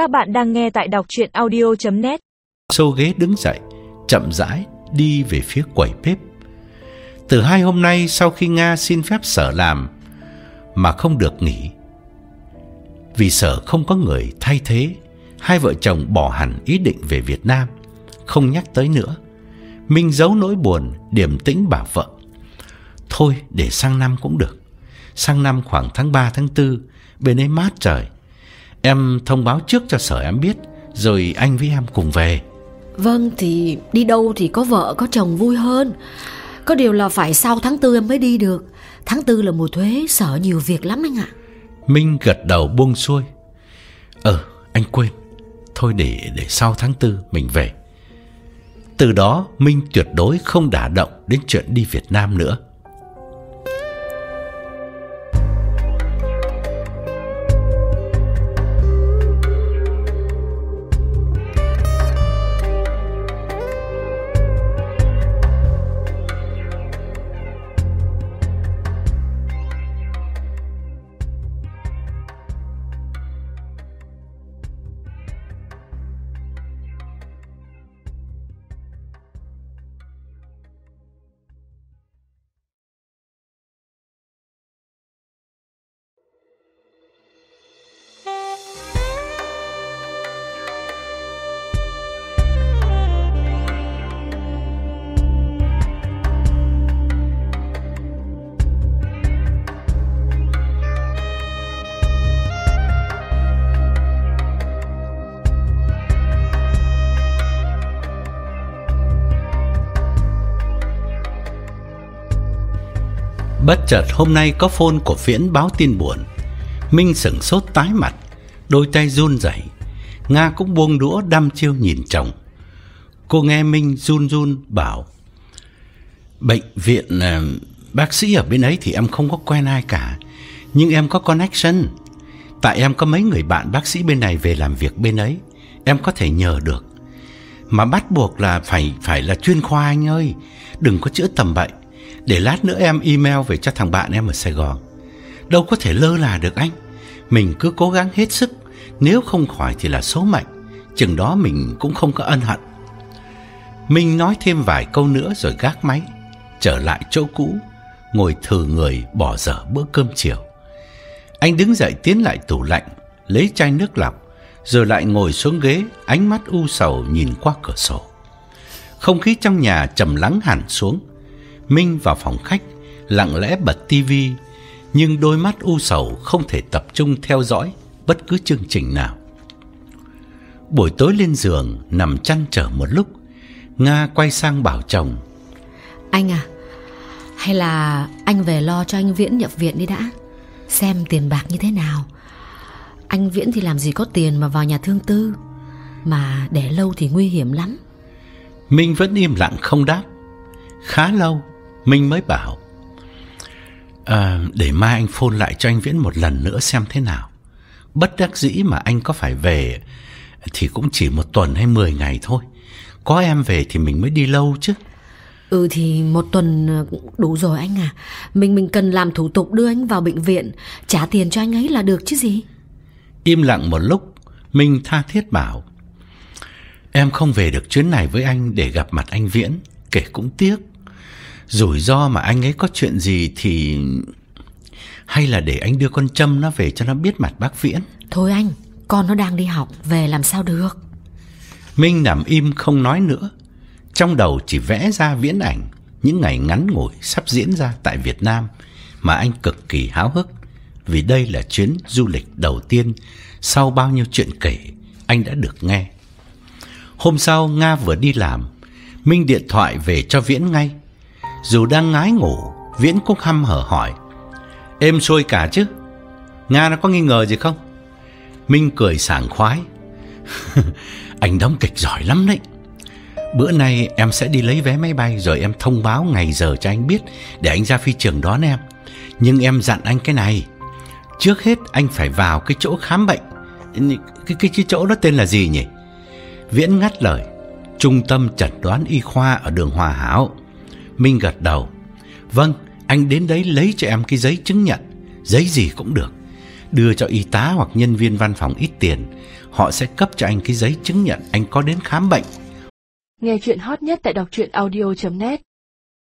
Các bạn đang nghe tại đọc truyện audio.net Xô ghế đứng dậy, chậm rãi đi về phía quầy bếp. Từ hai hôm nay sau khi Nga xin phép sở làm mà không được nghỉ. Vì sở không có người thay thế, hai vợ chồng bỏ hẳn ý định về Việt Nam, không nhắc tới nữa. Minh giấu nỗi buồn, điềm tĩnh bảo vợ. Thôi để sang năm cũng được. Sang năm khoảng tháng 3 tháng 4, bên ấy mát trời. Em thông báo trước cho sở em biết, rồi anh với em cùng về. Vâng thì đi đâu thì có vợ có chồng vui hơn Có điều là phải sau tháng tư em mới đi được Tháng tư là mùa thuế sợ nhiều việc lắm anh ạ Minh gật đầu buông xuôi. Ờ, anh quên. Thôi để để sau tháng tư mình về. Từ đó Minh tuyệt đối không đả động đến chuyện đi Việt Nam nữa. Bất chợt hôm nay có phone của Viễn báo tin buồn. Minh sững sốt tái mặt, đôi tay run rẩy. Nga cũng buông đũa đăm chiêu nhìn chồng. Cô nghe Minh run run bảo: "Bệnh viện ờ, bác sĩ ở bên ấy thì em không có quen ai cả, nhưng em có connection. Tại em có mấy người bạn bác sĩ bên này về làm việc bên ấy, em có thể nhờ được. Mà bắt buộc là phải phải là chuyên khoa anh ơi, đừng có chữa tầm bậy. Để lát nữa em email về cho thằng bạn em ở Sài Gòn. Đâu có thể lơ là được anh. Mình cứ cố gắng hết sức, nếu không khỏi thì là số mệnh, chừng đó mình cũng không có ân hận. Minh nói thêm vài câu nữa rồi gác máy, trở lại chỗ cũ, ngồi thử người bỏ dở bữa cơm chiều. Anh đứng dậy tiến lại tủ lạnh, lấy chai nước lọc, rồi lại ngồi xuống ghế, ánh mắt u sầu nhìn qua cửa sổ. Không khí trong nhà trầm lắng hẳn xuống. Minh vào phòng khách, lặng lẽ bật tivi, nhưng đôi mắt u sầu không thể tập trung theo dõi bất cứ chương trình nào. Buổi tối lên giường nằm chăn trở một lúc, Nga quay sang bảo chồng: Anh à Hay là anh về lo cho anh Viễn nhập viện đi đã Xem tiền bạc như thế nào Anh Viễn thì làm gì có tiền mà vào nhà thương tư Mà để lâu thì nguy hiểm lắm Minh vẫn im lặng không đáp. Khá lâu, Minh mới bảo: "À, để mai anh phone lại cho anh Viễn một lần nữa xem thế nào. Bất đắc dĩ mà anh có phải về thì cũng chỉ một tuần hay 10 ngày thôi. Có em về thì mình mới đi lâu chứ." Ừ thì một tuần ờ, cũng đủ rồi anh à Mình mình cần làm thủ tục đưa anh vào bệnh viện Trả tiền cho anh ấy là được chứ gì Im lặng một lúc, Minh tha thiết bảo: "Em không về được chuyến này với anh để gặp mặt anh Viễn, kể cũng tiếc. Rủi ro mà anh ấy có chuyện gì thì hay là để anh đưa con Trâm nó về cho nó biết mặt bác Viễn." Thôi anh Con nó đang đi học Về làm sao được Minh nằm im không nói nữa. Trong đầu chỉ vẽ ra viễn ảnh những ngày ngắn ngủi sắp diễn ra tại Việt Nam mà anh cực kỳ háo hức vì đây là chuyến du lịch đầu tiên sau bao nhiêu chuyện kể anh đã được nghe. Hôm sau Nga vừa đi làm, Minh điện thoại về cho Viễn ngay. Dù đang ngái ngủ, Viễn cũng hăm hở hỏi: "Êm sôi cả chứ? Nga nó có nghi ngờ gì không?" Minh cười sảng khoái. anh đóng kịch giỏi lắm đấy. Bữa nay em sẽ đi lấy vé máy bay rồi em thông báo ngày giờ cho anh biết để anh ra phi trường đón em. Nhưng em dặn anh cái này, trước hết anh phải vào cái chỗ khám bệnh. Cái cái cái chỗ đó tên là gì nhỉ? Viễn ngắt lời, Trung tâm chẩn đoán y khoa ở đường Hòa Hảo. Minh gật đầu. Vâng, anh đến đấy lấy cho em cái giấy chứng nhận, giấy gì cũng được. đưa cho y tá hoặc nhân viên văn phòng ít tiền, họ sẽ cấp cho anh cái giấy chứng nhận anh có đến khám bệnh. Nghe chuyện hot nhất tại đọc truyện audio.net